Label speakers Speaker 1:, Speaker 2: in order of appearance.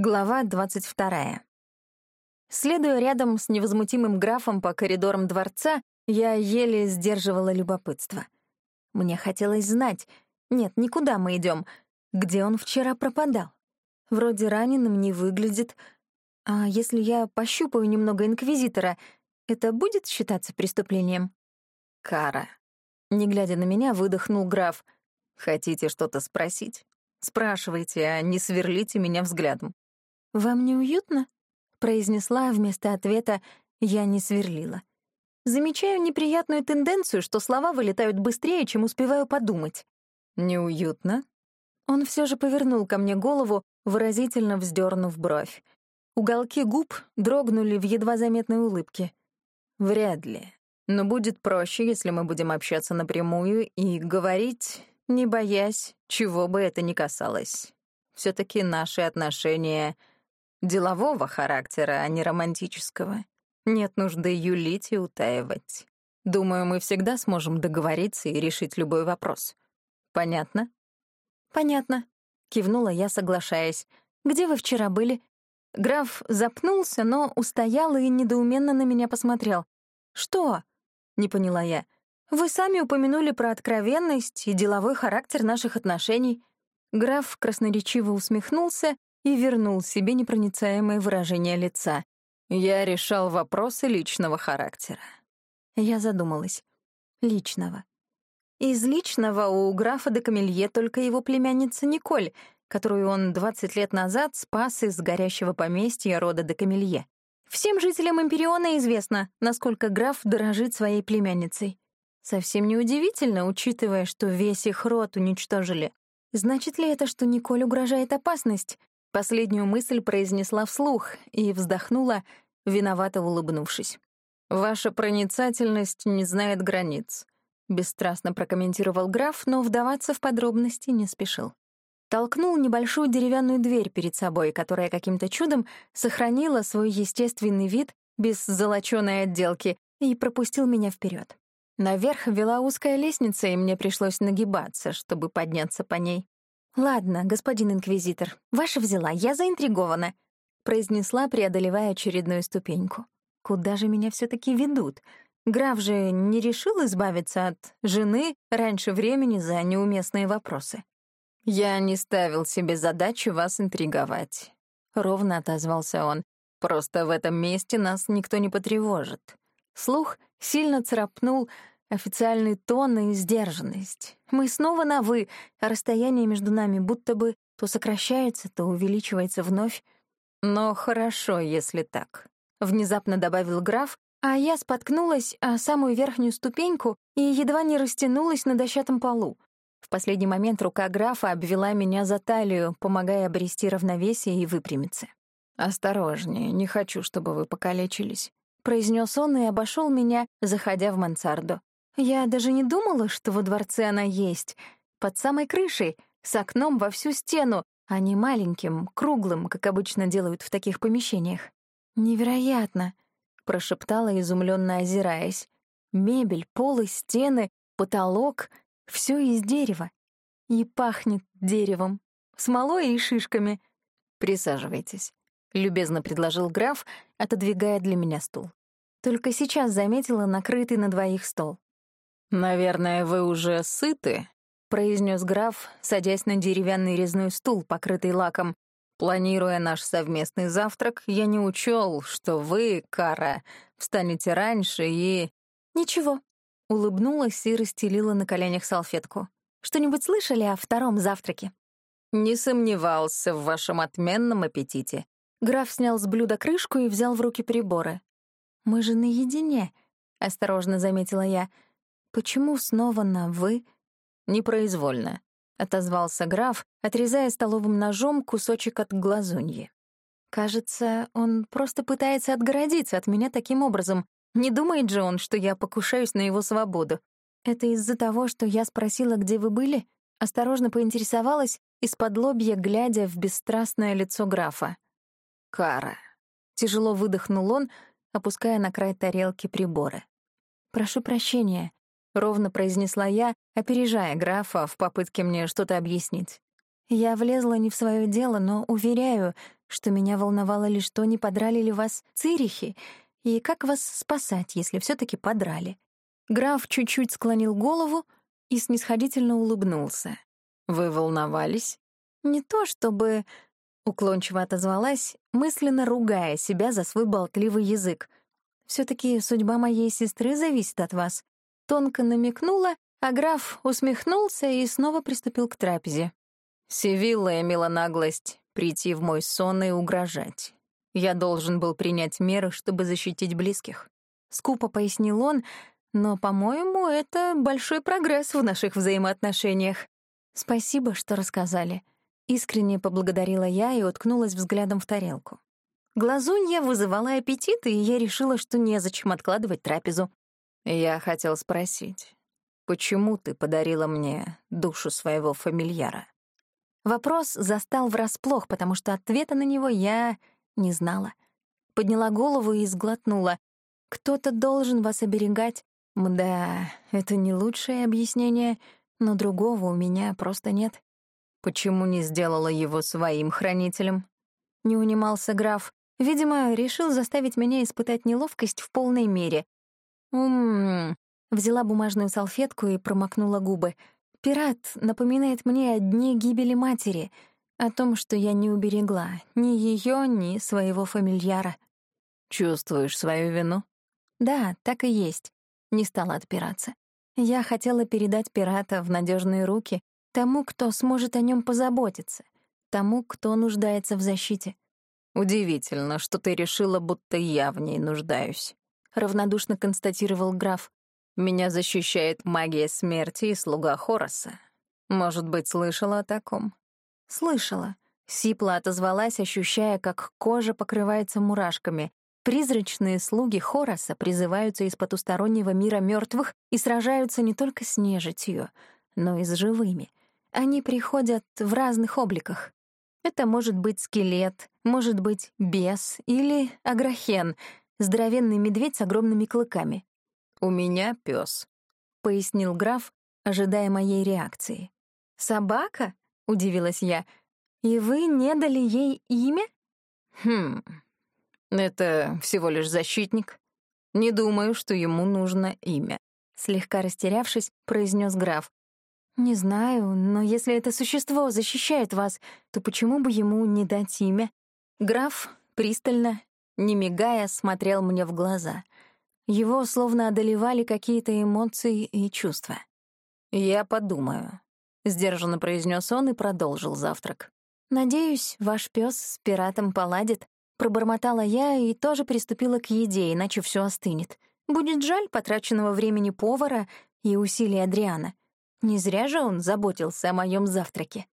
Speaker 1: Глава 22. Следуя рядом с невозмутимым графом по коридорам дворца, я еле сдерживала любопытство. Мне хотелось знать, нет, никуда мы идем, где он вчера пропадал. Вроде раненым не выглядит. А если я пощупаю немного инквизитора, это будет считаться преступлением?
Speaker 2: Кара. Не глядя на меня, выдохнул граф. Хотите что-то спросить? Спрашивайте, а не сверлите меня взглядом.
Speaker 1: «Вам не уютно?» — произнесла вместо ответа «я не сверлила». Замечаю неприятную тенденцию, что слова вылетают быстрее, чем успеваю подумать.
Speaker 2: «Неуютно?»
Speaker 1: Он все же повернул ко мне голову, выразительно вздернув бровь. Уголки губ дрогнули в едва заметной улыбке.
Speaker 2: «Вряд ли. Но будет проще, если мы будем общаться напрямую и говорить, не боясь, чего бы это ни касалось. все таки наши отношения делового характера, а не романтического. Нет нужды юлить и утаивать. Думаю, мы всегда сможем договориться и решить любой вопрос. Понятно?
Speaker 1: Понятно, кивнула я, соглашаясь. Где вы вчера были? Граф запнулся, но устоял и недоуменно на меня посмотрел. Что? не поняла я. Вы сами упомянули про откровенность и деловой характер наших отношений. Граф красноречиво усмехнулся и вернул себе непроницаемое выражение лица.
Speaker 2: «Я решал вопросы личного характера».
Speaker 1: Я задумалась. Личного. Из личного у графа де Камелье только его племянница Николь, которую он 20 лет назад спас из горящего поместья рода де Камелье. Всем жителям Империона известно, насколько граф дорожит своей племянницей. Совсем неудивительно, учитывая, что весь их род уничтожили. Значит ли это, что Николь угрожает опасность? Последнюю мысль произнесла вслух и вздохнула, виновато улыбнувшись.
Speaker 2: «Ваша проницательность не знает границ», — бесстрастно прокомментировал граф, но вдаваться в подробности не спешил.
Speaker 1: Толкнул небольшую деревянную дверь перед собой, которая каким-то чудом сохранила свой естественный вид без золочёной отделки, и пропустил меня вперед. Наверх вела узкая лестница, и мне пришлось нагибаться, чтобы подняться по ней. «Ладно, господин инквизитор, ваша взяла, я заинтригована», — произнесла, преодолевая очередную ступеньку. «Куда же меня все таки ведут? Граф же не решил избавиться от жены раньше времени за неуместные вопросы».
Speaker 2: «Я не ставил себе задачу вас интриговать», — ровно отозвался он. «Просто в этом месте нас никто не потревожит».
Speaker 1: Слух сильно царапнул Официальный тон и сдержанность. Мы снова на «вы», а расстояние между нами будто бы то сокращается, то увеличивается вновь.
Speaker 2: «Но хорошо, если так», —
Speaker 1: внезапно добавил граф, а я споткнулась о самую верхнюю ступеньку и едва не растянулась на дощатом полу. В последний момент рука графа обвела меня за талию, помогая обрести равновесие и выпрямиться.
Speaker 2: «Осторожнее, не хочу, чтобы вы покалечились», —
Speaker 1: произнес он и обошел меня, заходя в мансарду. Я даже не думала, что во дворце она есть. Под самой крышей, с окном во всю стену, а не маленьким, круглым, как обычно делают в таких помещениях. «Невероятно!» — прошептала, изумленно озираясь. «Мебель, полы, стены, потолок — все из дерева. И пахнет деревом, смолой и шишками.
Speaker 2: Присаживайтесь», — любезно предложил граф, отодвигая для меня стул.
Speaker 1: Только сейчас заметила накрытый на двоих стол.
Speaker 2: «Наверное, вы уже сыты?» — произнес граф, садясь на деревянный резной стул, покрытый лаком. «Планируя наш совместный завтрак, я не учел, что вы, Кара, встанете раньше и...»
Speaker 1: «Ничего», — улыбнулась и расстелила на коленях салфетку. «Что-нибудь слышали о втором завтраке?»
Speaker 2: «Не сомневался в вашем отменном аппетите».
Speaker 1: Граф снял с блюда крышку и взял в руки приборы. «Мы же наедине», — осторожно заметила я, — «Почему снова на «вы»?»
Speaker 2: «Непроизвольно», — отозвался граф, отрезая столовым ножом кусочек от глазуньи.
Speaker 1: «Кажется, он просто пытается отгородиться от меня таким образом. Не думает же он, что я покушаюсь на его свободу. Это из-за того, что я спросила, где вы были?» Осторожно поинтересовалась, из-под лобья глядя в бесстрастное лицо графа.
Speaker 2: «Кара», —
Speaker 1: тяжело выдохнул он, опуская на край тарелки приборы. «Прошу прощения», — ровно произнесла я, опережая графа в попытке мне что-то объяснить. Я влезла не в свое дело, но уверяю, что меня волновало лишь то, не подрали ли вас цирихи, и как вас спасать, если все таки подрали. Граф чуть-чуть склонил голову и снисходительно улыбнулся.
Speaker 2: «Вы волновались?»
Speaker 1: «Не то чтобы...» — уклончиво отозвалась, мысленно ругая себя за свой болтливый язык. все таки судьба моей сестры зависит от вас». Тонко намекнула, а граф усмехнулся и снова приступил к трапезе.
Speaker 2: Севилла имела наглость прийти в мой сон и угрожать. Я должен был принять меры, чтобы защитить близких.
Speaker 1: Скупо пояснил он, но, по-моему, это большой прогресс в наших взаимоотношениях. Спасибо, что рассказали. Искренне поблагодарила я и уткнулась взглядом в тарелку. Глазунья вызывала аппетит, и я решила, что незачем откладывать трапезу.
Speaker 2: Я хотел спросить, почему ты подарила мне душу своего фамильяра?
Speaker 1: Вопрос застал врасплох, потому что ответа на него я не знала. Подняла голову и сглотнула. «Кто-то должен вас оберегать, Мда, это не лучшее объяснение, но другого у меня просто нет.
Speaker 2: Почему не сделала его своим хранителем?
Speaker 1: Не унимался граф. Видимо, решил заставить меня испытать неловкость в полной мере. Ммм. Взяла бумажную салфетку и промокнула губы. Пират напоминает мне о дне гибели матери, о том, что я не уберегла ни ее, ни своего фамильяра.
Speaker 2: Чувствуешь свою вину?
Speaker 1: Да, так и есть. Не стала отпираться. Я хотела передать пирата в надежные руки тому, кто сможет о нем позаботиться, тому, кто нуждается в защите.
Speaker 2: «Удивительно, что ты решила, будто я в ней нуждаюсь», — равнодушно констатировал граф. «Меня защищает магия смерти и слуга Хороса. Может быть, слышала о таком?»
Speaker 1: «Слышала», — сипла отозвалась, ощущая, как кожа покрывается мурашками, Призрачные слуги Хороса призываются из потустороннего мира мертвых и сражаются не только с нежитью, но и с живыми. Они приходят в разных обликах. Это может быть скелет, может быть бес или агрохен, здоровенный медведь с огромными клыками.
Speaker 2: «У меня пес,
Speaker 1: пояснил граф, ожидая моей реакции. «Собака?» — удивилась я. «И вы не дали ей имя?»
Speaker 2: «Хм, это всего лишь защитник. Не думаю, что ему нужно имя.
Speaker 1: Слегка растерявшись, произнес граф. «Не знаю, но если это существо защищает вас, то почему бы ему не дать имя?» Граф пристально, не мигая, смотрел мне в глаза. Его словно одолевали какие-то эмоции и чувства.
Speaker 2: «Я подумаю», — сдержанно произнес он и продолжил завтрак.
Speaker 1: «Надеюсь, ваш пес с пиратом поладит», Пробормотала я и тоже приступила к еде, иначе все остынет. Будет жаль потраченного времени повара и усилий Адриана. Не зря же он заботился о моем завтраке.